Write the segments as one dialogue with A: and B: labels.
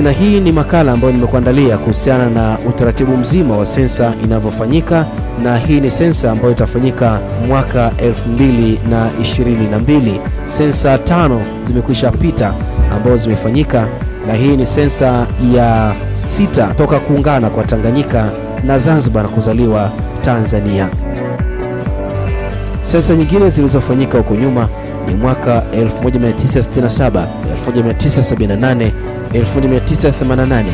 A: Basi na hii ni makala ambayo nimekuandalia kuhusiana na utaratibu mzima wa sensa inavyofanyika, na hii ni sensa ambayo itafanyika mwaka 2022. Sensa tano zimekwisha pita ambazo zimefanyika, na hii ni sensa ya sita toka kuungana kwa Tanganyika na Zanzibar na kuzaliwa Tanzania. Sensa nyingine zilizofanyika huko nyuma ni mwaka 1967, 1978, 1988,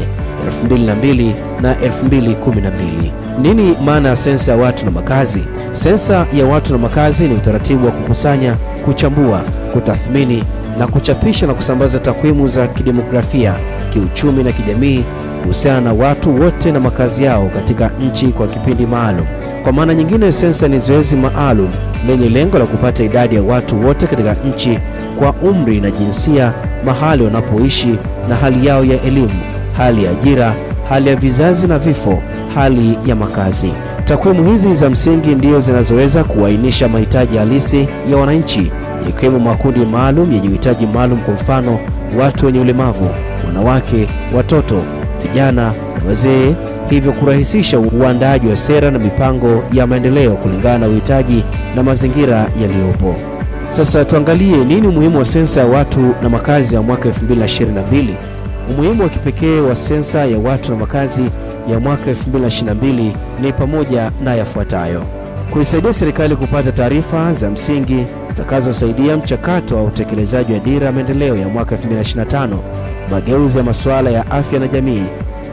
A: 2002 na 2012. Nini maana ya sensa ya watu na makazi? Sensa ya watu na makazi ni utaratibu wa kukusanya, kuchambua, kutathmini na kuchapisha na kusambaza takwimu za kidemografia, kiuchumi na kijamii kuhusiana na watu wote na makazi yao katika nchi kwa kipindi maalum. Kwa maana nyingine, sensa ni zoezi maalum lenye lengo la kupata idadi ya watu wote katika nchi kwa umri na jinsia, mahali wanapoishi na hali yao ya elimu, hali ya ajira, hali ya vizazi na vifo, hali ya makazi. Takwimu hizi za msingi ndiyo zinazoweza kuainisha mahitaji halisi ya wananchi, ikiwemo makundi maalum yenye uhitaji maalum, kwa mfano watu wenye ulemavu, wanawake, watoto, vijana na wazee, hivyo kurahisisha uandaaji wa sera na mipango ya maendeleo kulingana na uhitaji na mazingira yaliyopo. Sasa tuangalie nini umuhimu wa sensa ya watu na makazi ya mwaka 2022. Umuhimu wa kipekee wa sensa ya watu na makazi ya mwaka 2022 ni pamoja na yafuatayo: kuisaidia serikali kupata taarifa za msingi zitakazosaidia mchakato wa utekelezaji wa dira ya maendeleo ya mwaka 2025, mageuzi ya masuala ya afya na jamii,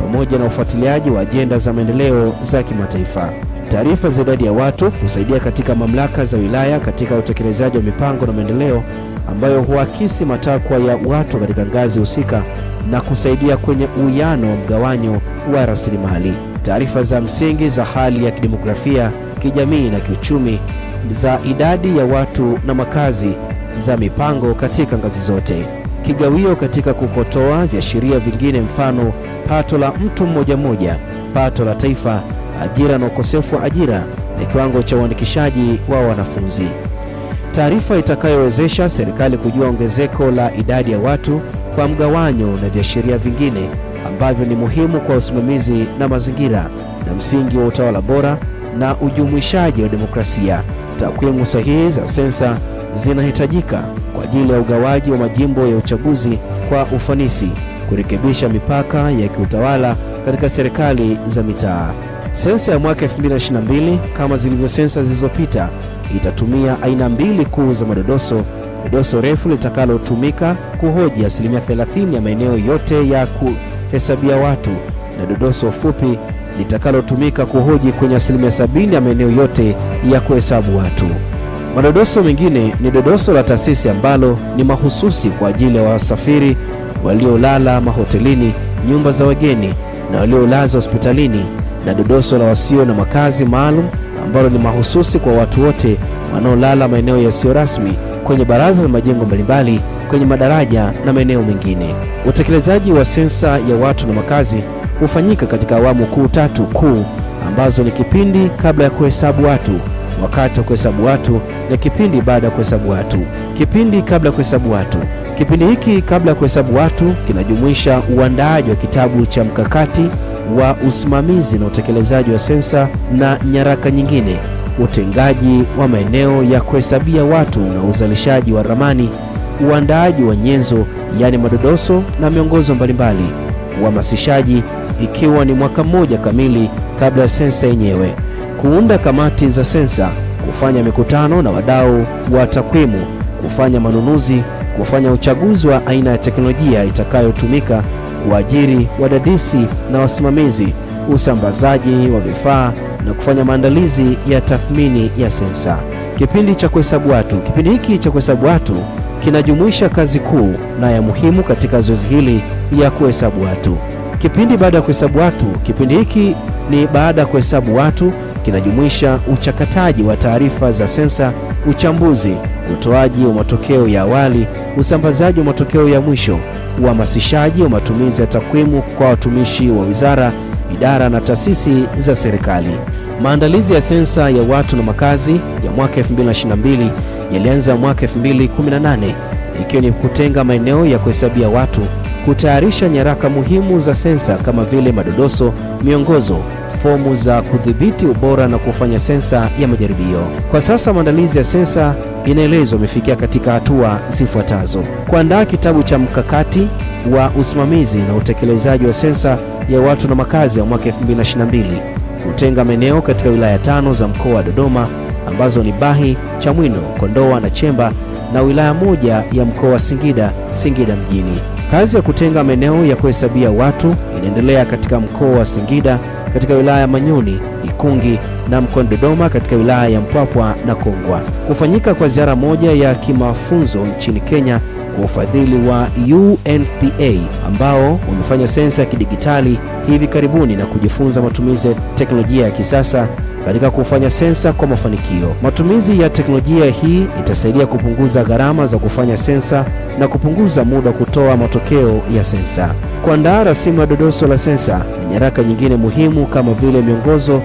A: pamoja na ufuatiliaji wa ajenda za maendeleo za kimataifa. Taarifa za idadi ya watu husaidia katika mamlaka za wilaya katika utekelezaji wa mipango na maendeleo ambayo huakisi matakwa ya watu katika ngazi husika na kusaidia kwenye uwiano wa mgawanyo wa rasilimali. Taarifa za msingi za hali ya kidemografia, kijamii na kiuchumi za idadi ya watu na makazi za mipango katika ngazi zote. Kigawio katika kukotoa viashiria vingine, mfano pato la mtu mmoja mmoja, pato la taifa, ajira na ukosefu wa ajira na kiwango cha uandikishaji wa wanafunzi. Taarifa itakayowezesha serikali kujua ongezeko la idadi ya watu kwa mgawanyo na viashiria vingine ambavyo ni muhimu kwa usimamizi na mazingira na msingi wa utawala bora na ujumuishaji wa demokrasia. Takwimu sahihi za sensa zinahitajika kwa ajili ya ugawaji wa majimbo ya uchaguzi kwa ufanisi, kurekebisha mipaka ya kiutawala katika serikali za mitaa. Sensa ya mwaka 2022 kama zilivyo sensa zilizopita itatumia aina mbili kuu za madodoso: dodoso refu litakalotumika kuhoji asilimia 30 ya maeneo yote ya kuhesabia watu na dodoso fupi litakalotumika kuhoji kwenye asilimia 70 ya maeneo yote ya kuhesabu watu. Madodoso mengine ni dodoso la taasisi ambalo ni mahususi kwa ajili ya wasafiri waliolala mahotelini, nyumba za wageni na waliolazwa hospitalini, na dodoso la wasio na makazi maalum ambalo ni mahususi kwa watu wote wanaolala maeneo yasiyo rasmi, kwenye baraza za majengo mbalimbali, kwenye madaraja na maeneo mengine. Utekelezaji wa sensa ya watu na makazi hufanyika katika awamu kuu tatu kuu ambazo ni kipindi kabla ya kuhesabu watu, wakati wa kuhesabu watu na kipindi baada ya kuhesabu watu. Kipindi kabla ya kuhesabu watu. Kipindi hiki kabla ya kuhesabu watu kinajumuisha uandaaji wa kitabu cha mkakati wa usimamizi na utekelezaji wa sensa na nyaraka nyingine, utengaji wa maeneo ya kuhesabia watu na uzalishaji wa ramani, uandaaji wa nyenzo yaani madodoso na miongozo mbalimbali, uhamasishaji ikiwa ni mwaka mmoja kamili kabla ya sensa yenyewe, kuunda kamati za sensa, kufanya mikutano na wadau wa takwimu, kufanya manunuzi, kufanya uchaguzi wa aina ya teknolojia itakayotumika, kuajiri wadadisi na wasimamizi, usambazaji wa vifaa na kufanya maandalizi ya tathmini ya sensa. Kipindi cha kuhesabu watu. Kipindi hiki cha kuhesabu watu kinajumuisha kazi kuu na ya muhimu katika zoezi hili ya kuhesabu watu. Kipindi baada ya kuhesabu watu. Kipindi hiki ni baada ya kuhesabu watu, kinajumuisha uchakataji wa taarifa za sensa, uchambuzi, utoaji wa matokeo ya awali, usambazaji wa matokeo ya mwisho, uhamasishaji wa matumizi ya takwimu kwa watumishi wa wizara, idara na taasisi za serikali. Maandalizi ya sensa ya watu na makazi ya mwaka 2022 yalianza mwaka 2018 ikiwa ni kutenga maeneo ya kuhesabia watu, kutayarisha nyaraka muhimu za sensa kama vile madodoso, miongozo, fomu za kudhibiti ubora na kufanya sensa ya majaribio. Kwa sasa maandalizi ya sensa inaelezwa imefikia katika hatua zifuatazo: kuandaa kitabu cha mkakati wa usimamizi na utekelezaji wa sensa ya watu na makazi ya mwaka 2022, kutenga maeneo katika wilaya tano za mkoa wa Dodoma ambazo ni Bahi, Chamwino, Kondoa na Chemba na wilaya moja ya mkoa wa Singida, Singida mjini. Kazi ya kutenga maeneo ya kuhesabia watu inaendelea katika mkoa wa Singida, katika wilaya ya Manyoni, Ikungi na mkoani Dodoma katika wilaya ya Mpwapwa na Kongwa. Kufanyika kwa ziara moja ya kimafunzo nchini Kenya kwa ufadhili wa UNFPA ambao wamefanya sensa ya kidigitali hivi karibuni na kujifunza matumizi ya teknolojia ya kisasa katika kufanya sensa kwa mafanikio. Matumizi ya teknolojia hii itasaidia kupunguza gharama za kufanya sensa na kupunguza muda wa kutoa matokeo ya sensa. Kuandaa rasimu ya dodoso la sensa na nyaraka nyingine muhimu kama vile miongozo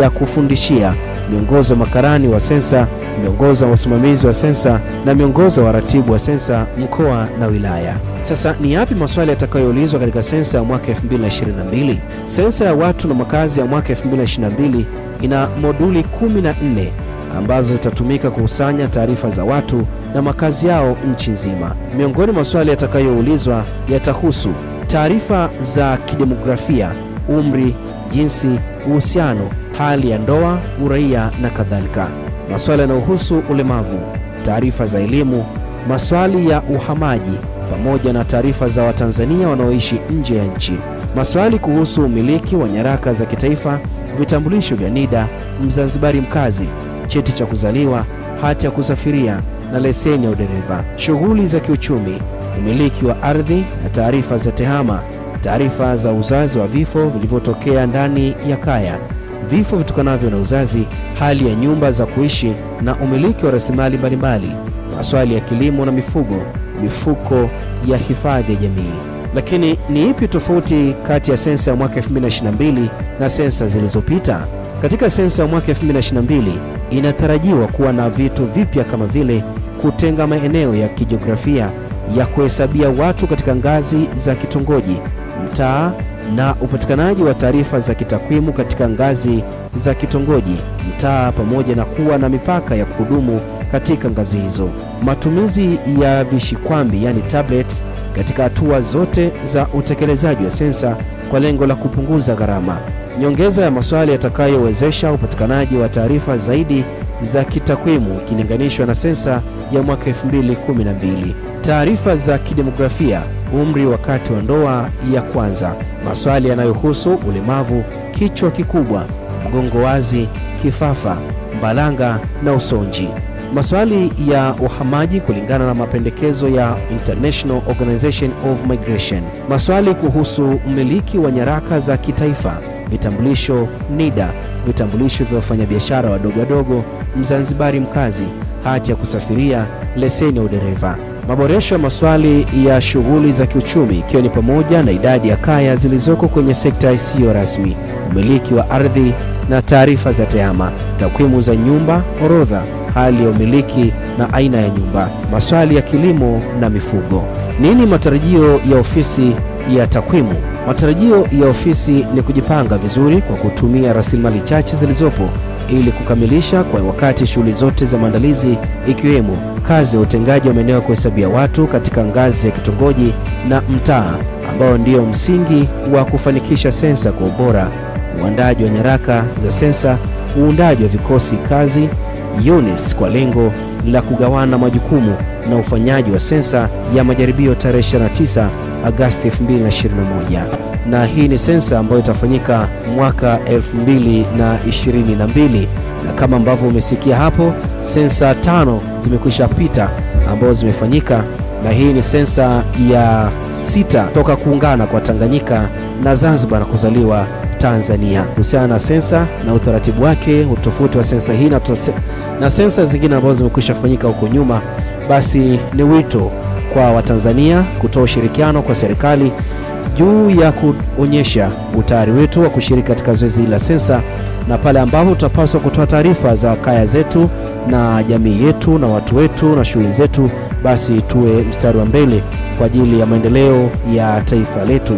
A: ya kufundishia, miongozo wa makarani wa sensa, miongozo wa wasimamizi wa sensa na miongozo wa waratibu wa sensa mkoa na wilaya. Sasa ni yapi maswali yatakayoulizwa katika sensa ya mwaka 2022? Sensa ya watu na makazi ya mwaka 2022 ina moduli 14 ambazo zitatumika kukusanya taarifa za watu na makazi yao nchi nzima. Miongoni mwa maswali yatakayoulizwa yatahusu taarifa za kidemografia, umri, jinsi, uhusiano, hali ya ndoa, uraia na kadhalika. Maswali yanayohusu ulemavu, taarifa za elimu, maswali ya uhamaji pamoja na taarifa za Watanzania wanaoishi nje ya nchi. Maswali kuhusu umiliki wa nyaraka za kitaifa, vitambulisho vya NIDA, Mzanzibari mkazi, cheti cha kuzaliwa, hati ya kusafiria na leseni ya udereva. Shughuli za kiuchumi, umiliki wa ardhi na taarifa za tehama, taarifa za uzazi wa vifo vilivyotokea ndani ya kaya, vifo vitokanavyo na uzazi, hali ya nyumba za kuishi na umiliki wa rasilimali mbalimbali, maswali ya kilimo na mifugo, mifuko ya hifadhi ya jamii. Lakini ni ipi tofauti kati ya sensa ya mwaka 2022 na sensa zilizopita? Katika sensa ya mwaka 2022 inatarajiwa kuwa na vitu vipya kama vile kutenga maeneo ya kijiografia ya kuhesabia watu katika ngazi za kitongoji, mtaa na upatikanaji wa taarifa za kitakwimu katika ngazi za kitongoji, mtaa, pamoja na kuwa na mipaka ya kudumu katika ngazi hizo. Matumizi ya vishikwambi yani tablets katika hatua zote za utekelezaji wa sensa kwa lengo la kupunguza gharama. Nyongeza ya maswali yatakayowezesha upatikanaji wa taarifa zaidi za kitakwimu ikilinganishwa na sensa ya mwaka 2012. Taarifa za kidemografia, umri wakati wa ndoa ya kwanza, maswali yanayohusu ulemavu, kichwa kikubwa, mgongo wazi, kifafa, mbalanga na usonji. Maswali ya uhamaji kulingana na mapendekezo ya International Organization of Migration. Maswali kuhusu umiliki wa nyaraka za kitaifa, vitambulisho NIDA, vitambulisho vya wafanyabiashara wadogo wadogo, Mzanzibari mkazi, hati ya kusafiria, leseni ya udereva. Maboresho ya maswali ya shughuli za kiuchumi ikiwa ni pamoja na idadi ya kaya zilizoko kwenye sekta isiyo rasmi, umiliki wa ardhi na taarifa za tehama, takwimu za nyumba, orodha hali ya umiliki na aina ya nyumba, maswali ya kilimo na mifugo. Nini matarajio ya ofisi ya takwimu? Matarajio ya ofisi ni kujipanga vizuri kwa kutumia rasilimali chache zilizopo ili kukamilisha kwa wakati shughuli zote za maandalizi ikiwemo kazi ya utengaji wa maeneo ya kuhesabia watu katika ngazi ya kitongoji na mtaa ambao ndio msingi wa kufanikisha sensa kwa ubora, uandaji wa nyaraka za sensa, uundaji wa vikosi kazi units kwa lengo la kugawana majukumu na ufanyaji wa sensa ya majaribio tarehe 29 Agosti 2021. Na hii ni sensa ambayo itafanyika mwaka 2022, na na kama ambavyo umesikia hapo, sensa tano zimekwisha pita ambazo zimefanyika, na hii ni sensa ya sita toka kuungana kwa Tanganyika na Zanzibar na kuzaliwa Tanzania. Kuhusiana na sensa na utaratibu wake, utofauti wa sensa hii na, na sensa zingine ambazo zimekwisha fanyika huko nyuma, basi ni wito kwa Watanzania kutoa ushirikiano kwa serikali juu ya kuonyesha utayari wetu wa kushiriki katika zoezi la sensa, na pale ambapo tutapaswa kutoa taarifa za kaya zetu na jamii yetu na watu wetu na shughuli zetu, basi tuwe mstari wa mbele kwa ajili ya maendeleo ya taifa letu.